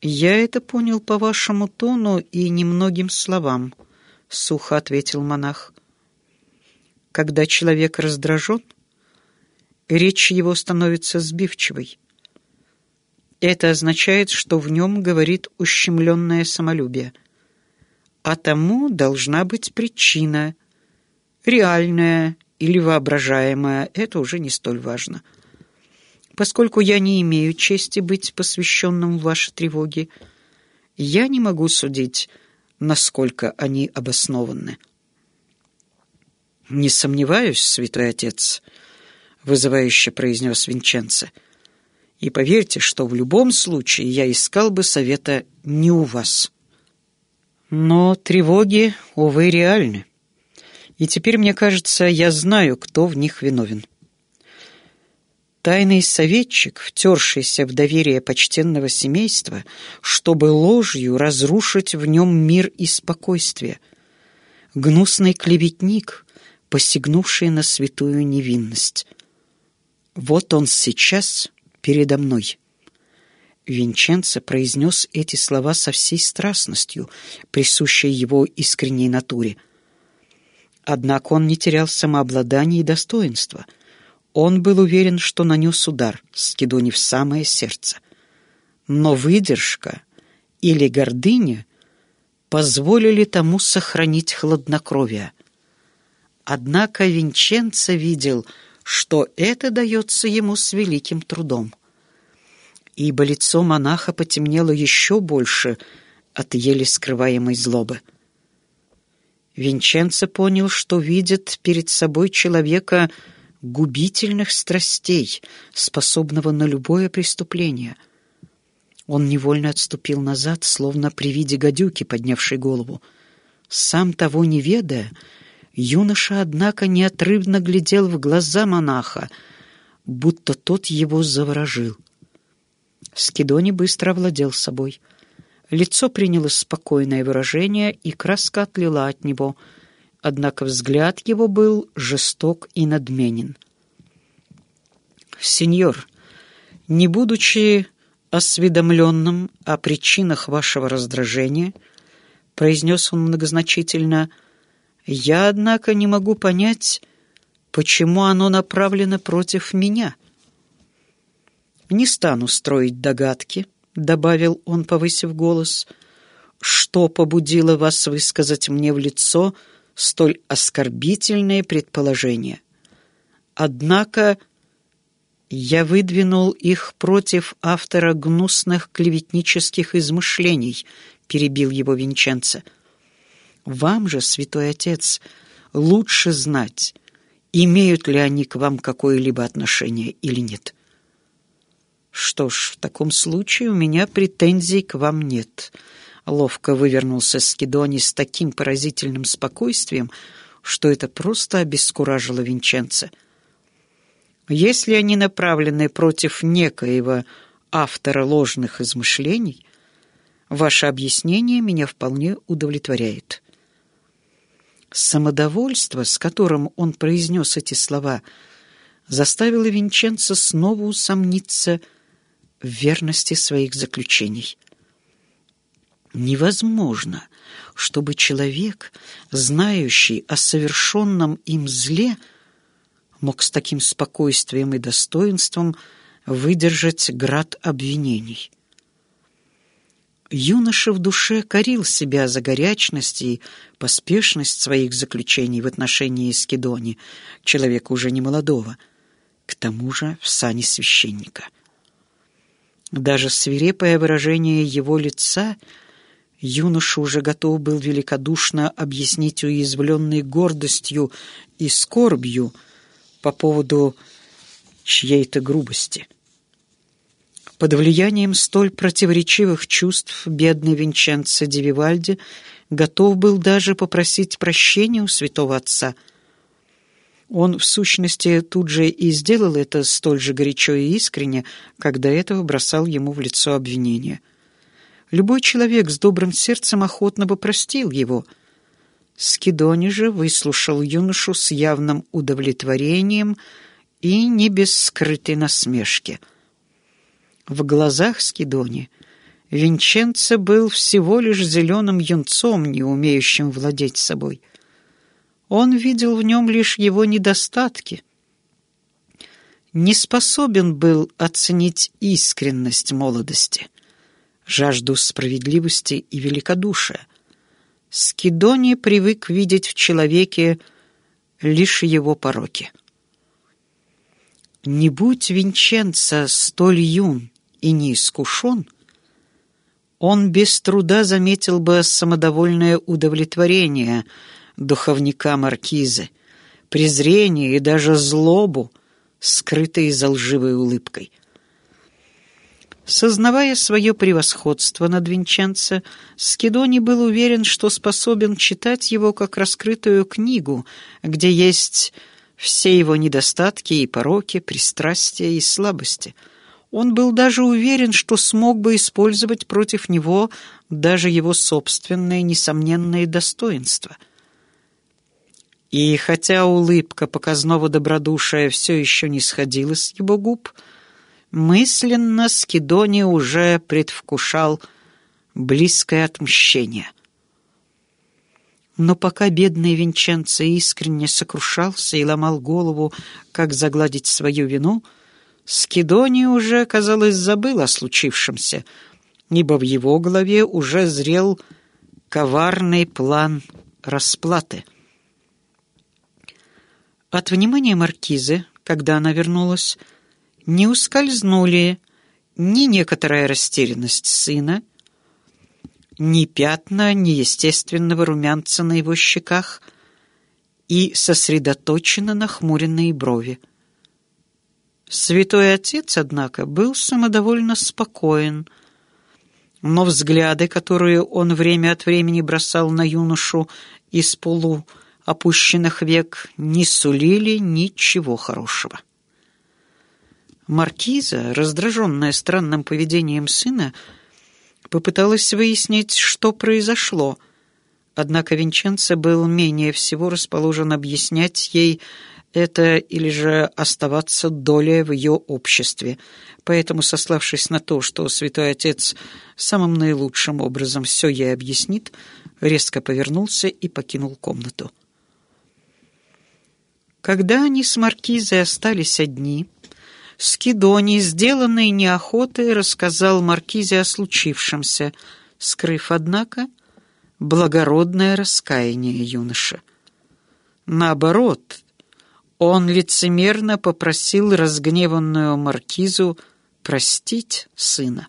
«Я это понял по вашему тону и немногим словам», — сухо ответил монах. «Когда человек раздражен, речь его становится сбивчивой. Это означает, что в нем говорит ущемленное самолюбие. А тому должна быть причина, реальная или воображаемая, это уже не столь важно». Поскольку я не имею чести быть посвященным в ваши тревоги, я не могу судить, насколько они обоснованы. «Не сомневаюсь, святой отец», — вызывающе произнес Винченце. «И поверьте, что в любом случае я искал бы совета не у вас». Но тревоги, увы, реальны. И теперь, мне кажется, я знаю, кто в них виновен. Тайный советчик, втершийся в доверие почтенного семейства, чтобы ложью разрушить в нем мир и спокойствие. Гнусный клеветник, посягнувший на святую невинность. Вот он сейчас передо мной. Винченцо произнес эти слова со всей страстностью, присущей его искренней натуре. Однако он не терял самообладания и достоинства — он был уверен, что нанес удар Скидони в самое сердце. Но выдержка или гордыня позволили тому сохранить хладнокровие. Однако Винченцо видел, что это дается ему с великим трудом. Ибо лицо монаха потемнело еще больше от еле скрываемой злобы. Винченцо понял, что видит перед собой человека, губительных страстей, способного на любое преступление. Он невольно отступил назад, словно при виде гадюки, поднявшей голову. Сам того не ведая, юноша, однако, неотрывно глядел в глаза монаха, будто тот его заворожил. Скидони быстро овладел собой. Лицо приняло спокойное выражение, и краска отлила от него — однако взгляд его был жесток и надменен. «Сеньор, не будучи осведомленным о причинах вашего раздражения, — произнес он многозначительно, — я, однако, не могу понять, почему оно направлено против меня. Не стану строить догадки, — добавил он, повысив голос, — что побудило вас высказать мне в лицо — столь оскорбительные предположения. Однако я выдвинул их против автора гнусных клеветнических измышлений, перебил его Винченцо. Вам же, святой отец, лучше знать, имеют ли они к вам какое-либо отношение или нет. Что ж, в таком случае у меня претензий к вам нет, Ловко вывернулся Скидони с таким поразительным спокойствием, что это просто обескуражило Винченца. Если они направлены против некоего автора ложных измышлений, ваше объяснение меня вполне удовлетворяет. Самодовольство, с которым он произнес эти слова, заставило Винченца снова усомниться в верности своих заключений. Невозможно, чтобы человек, знающий о совершенном им зле, мог с таким спокойствием и достоинством выдержать град обвинений. Юноша в душе корил себя за горячность и поспешность своих заключений в отношении Скидони, человека уже немолодого, к тому же в сане священника. Даже свирепое выражение его лица — Юноша уже готов был великодушно объяснить уязвленной гордостью и скорбью по поводу чьей-то грубости. Под влиянием столь противоречивых чувств бедный Винченцо ди Вивальди готов был даже попросить прощения у святого отца. Он, в сущности, тут же и сделал это столь же горячо и искренне, когда этого бросал ему в лицо обвинение — Любой человек с добрым сердцем охотно бы простил его. Скидони же выслушал юношу с явным удовлетворением и не без скрытой насмешки. В глазах Скидони Винченцо был всего лишь зеленым юнцом, не умеющим владеть собой. Он видел в нем лишь его недостатки. Не способен был оценить искренность молодости, жажду справедливости и великодушия. Скидони привык видеть в человеке лишь его пороки. Не будь Винченцо столь юн и неискушен, он без труда заметил бы самодовольное удовлетворение духовника Маркизы, презрение и даже злобу, скрытые за лживой улыбкой. Сознавая свое превосходство над Винченцо, Скидони был уверен, что способен читать его как раскрытую книгу, где есть все его недостатки и пороки, пристрастия и слабости. Он был даже уверен, что смог бы использовать против него даже его собственные несомненные достоинства. И хотя улыбка показного добродушия все еще не сходила с его губ, — Мысленно Скидони уже предвкушал близкое отмщение. Но пока бедный Винченцо искренне сокрушался и ломал голову, как загладить свою вину, Скидони уже, казалось, забыл о случившемся, ибо в его голове уже зрел коварный план расплаты. От внимания маркизы, когда она вернулась, не ускользнули ни некоторая растерянность сына, ни пятна неестественного румянца на его щеках и сосредоточенно нахмуренные брови. Святой Отец, однако, был самодовольно спокоен, но взгляды, которые он время от времени бросал на юношу из полу опущенных век, не сулили ничего хорошего. Маркиза, раздраженная странным поведением сына, попыталась выяснить, что произошло, однако Винченцо был менее всего расположен объяснять ей это или же оставаться долей в ее обществе. Поэтому, сославшись на то, что святой отец самым наилучшим образом все ей объяснит, резко повернулся и покинул комнату. Когда они с Маркизой остались одни, Скидоний, сделанный неохотой, рассказал Маркизе о случившемся, скрыв, однако, благородное раскаяние юноши. Наоборот, он лицемерно попросил разгневанную Маркизу простить сына.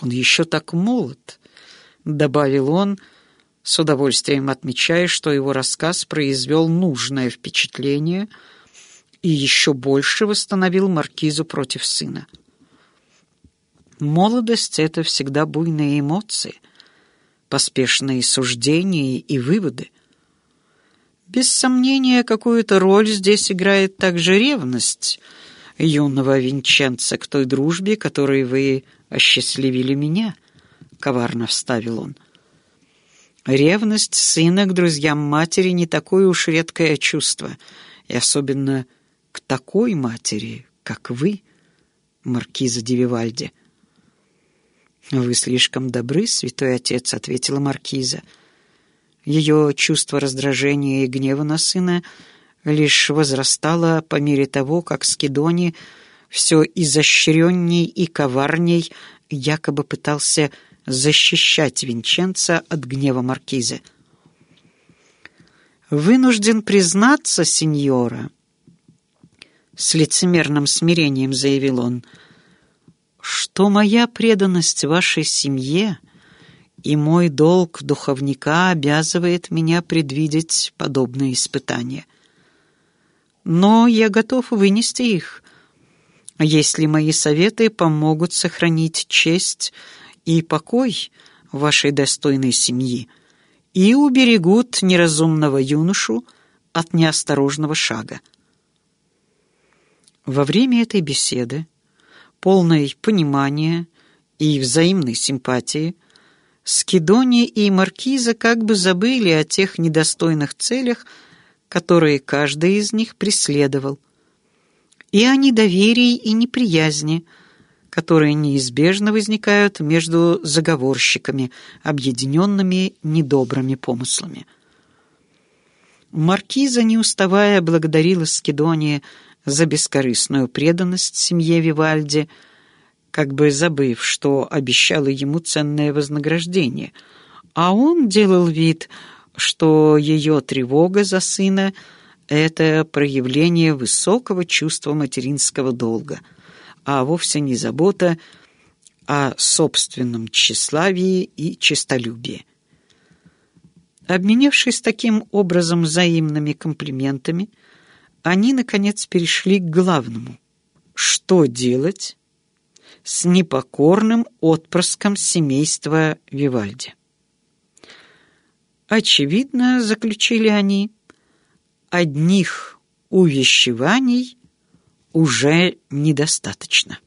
«Он еще так молод», — добавил он, с удовольствием отмечая, что его рассказ произвел нужное впечатление — и еще больше восстановил маркизу против сына. Молодость — это всегда буйные эмоции, поспешные суждения и выводы. Без сомнения, какую-то роль здесь играет также ревность юного Винченца к той дружбе, которой вы осчастливили меня, — коварно вставил он. Ревность сына к друзьям матери не такое уж редкое чувство, и особенно к такой матери, как вы, маркиза Девивальди. «Вы слишком добры, святой отец», — ответила маркиза. Ее чувство раздражения и гнева на сына лишь возрастало по мере того, как Скидони все изощренней и коварней якобы пытался защищать Винченца от гнева маркизы. «Вынужден признаться, сеньора», с лицемерным смирением заявил он, что моя преданность вашей семье и мой долг духовника обязывает меня предвидеть подобные испытания. Но я готов вынести их, если мои советы помогут сохранить честь и покой вашей достойной семьи и уберегут неразумного юношу от неосторожного шага. Во время этой беседы, полной понимания и взаимной симпатии, Скидони и Маркиза как бы забыли о тех недостойных целях, которые каждый из них преследовал, и о недоверии и неприязни, которые неизбежно возникают между заговорщиками, объединенными недобрыми помыслами. Маркиза, не уставая, благодарила Скидония за бескорыстную преданность семье Вивальди, как бы забыв, что обещала ему ценное вознаграждение, а он делал вид, что ее тревога за сына — это проявление высокого чувства материнского долга — а вовсе не забота о собственном тщеславии и честолюбии. Обменявшись таким образом взаимными комплиментами, они, наконец, перешли к главному. Что делать с непокорным отпрыском семейства Вивальди? Очевидно, заключили они, одних увещеваний уже недостаточно.